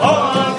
Oh,